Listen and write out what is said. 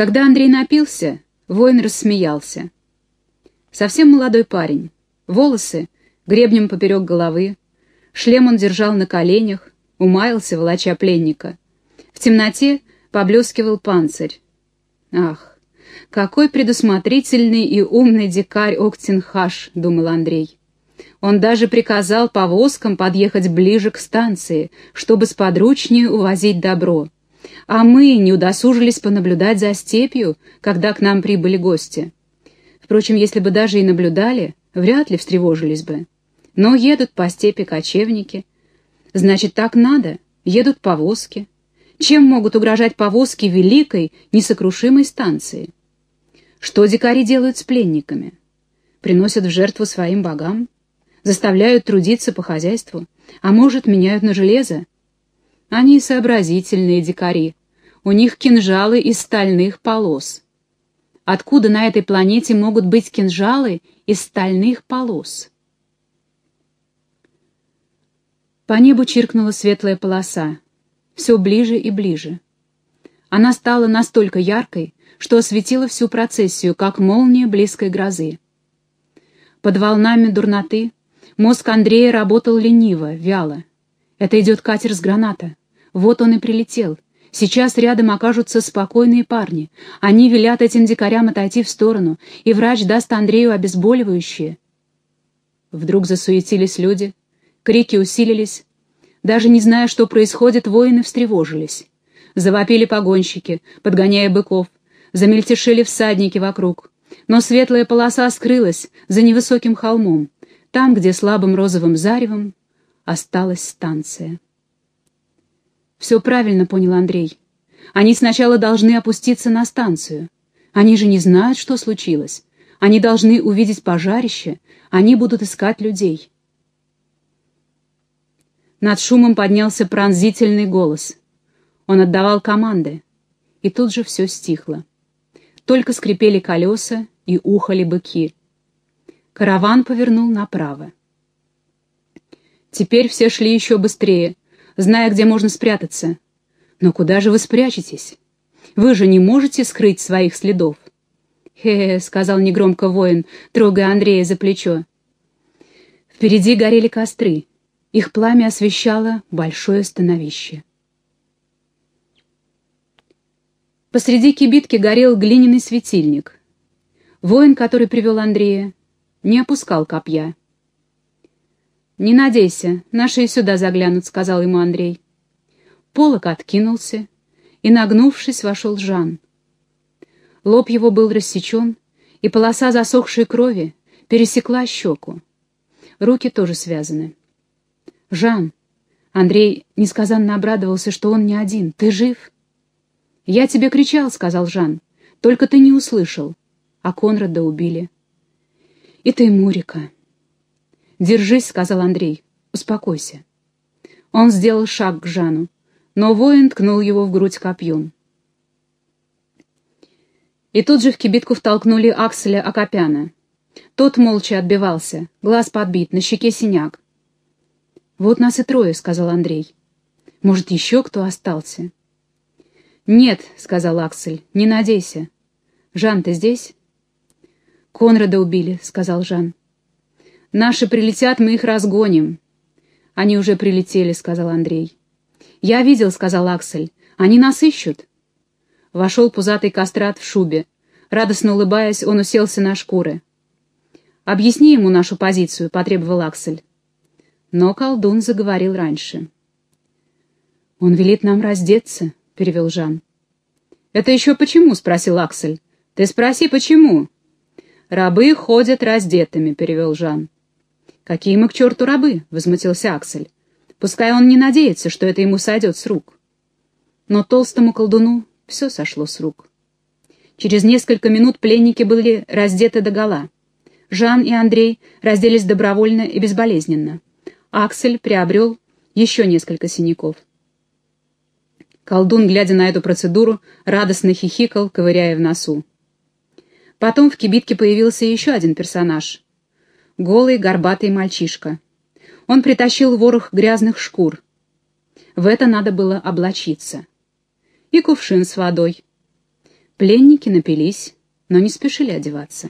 Когда Андрей напился, воин рассмеялся. Совсем молодой парень, волосы гребнем поперек головы, шлем он держал на коленях, умаялся, волоча пленника. В темноте поблескивал панцирь. Ах, какой предусмотрительный и умный дикарь Октинхаш, думал Андрей. Он даже приказал повозкам подъехать ближе к станции, чтобы сподручнее увозить добро. А мы не удосужились понаблюдать за степью, когда к нам прибыли гости. Впрочем, если бы даже и наблюдали, вряд ли встревожились бы. Но едут по степи кочевники. Значит, так надо, едут повозки. Чем могут угрожать повозки великой, несокрушимой станции? Что дикари делают с пленниками? Приносят в жертву своим богам? заставляют трудиться по хозяйству, а может, меняют на железо. Они сообразительные дикари, у них кинжалы из стальных полос. Откуда на этой планете могут быть кинжалы из стальных полос? По небу чиркнула светлая полоса, все ближе и ближе. Она стала настолько яркой, что осветила всю процессию, как молния близкой грозы. Под волнами дурноты Мозг Андрея работал лениво, вяло. Это идет катер с граната. Вот он и прилетел. Сейчас рядом окажутся спокойные парни. Они велят этим дикарям отойти в сторону, и врач даст Андрею обезболивающее. Вдруг засуетились люди, крики усилились. Даже не зная, что происходит, воины встревожились. Завопили погонщики, подгоняя быков. Замельтешили всадники вокруг. Но светлая полоса скрылась за невысоким холмом там, где слабым розовым заревом осталась станция. Все правильно понял Андрей. Они сначала должны опуститься на станцию. Они же не знают, что случилось. Они должны увидеть пожарище, они будут искать людей. Над шумом поднялся пронзительный голос. Он отдавал команды, и тут же все стихло. Только скрипели колеса и ухали быки. Караван повернул направо. Теперь все шли еще быстрее, зная, где можно спрятаться. Но куда же вы спрячетесь? Вы же не можете скрыть своих следов. «Хе-хе», — сказал негромко воин, трогая Андрея за плечо. Впереди горели костры. Их пламя освещало большое становище. Посреди кибитки горел глиняный светильник. Воин, который привел Андрея, не опускал копья. «Не надейся, наши и сюда заглянут», — сказал ему Андрей. Полок откинулся, и, нагнувшись, вошел Жан. Лоб его был рассечен, и полоса засохшей крови пересекла щеку. Руки тоже связаны. «Жан!» Андрей несказанно обрадовался, что он не один. «Ты жив?» «Я тебе кричал», — сказал Жан. «Только ты не услышал. А Конрада убили». «И ты, Мурика». «Держись», — сказал Андрей. «Успокойся». Он сделал шаг к Жану, но воин ткнул его в грудь копьем. И тут же в кибитку втолкнули Акселя Акопяна. Тот молча отбивался, глаз подбит, на щеке синяк. «Вот нас и трое», — сказал Андрей. «Может, еще кто остался?» «Нет», — сказал Аксель, — «не надейся. Жан, ты здесь?» «Конрада убили», — сказал Жан. «Наши прилетят, мы их разгоним». «Они уже прилетели», — сказал Андрей. «Я видел», — сказал Аксель. «Они нас ищут». Вошел пузатый кастрат в шубе. Радостно улыбаясь, он уселся на шкуры. «Объясни ему нашу позицию», — потребовал Аксель. Но колдун заговорил раньше. «Он велит нам раздеться», — перевел Жан. «Это еще почему?» — спросил Аксель. «Ты спроси, почему?» «Рабы ходят раздетыми», — перевел Жан. «Какие мы к черту рабы?» — возмутился Аксель. «Пускай он не надеется, что это ему сойдет с рук». Но толстому колдуну все сошло с рук. Через несколько минут пленники были раздеты догола. Жан и Андрей разделись добровольно и безболезненно. Аксель приобрел еще несколько синяков. Колдун, глядя на эту процедуру, радостно хихикал, ковыряя в носу. Потом в кибитке появился еще один персонаж. Голый, горбатый мальчишка. Он притащил ворох грязных шкур. В это надо было облачиться. И кувшин с водой. Пленники напились, но не спешили одеваться.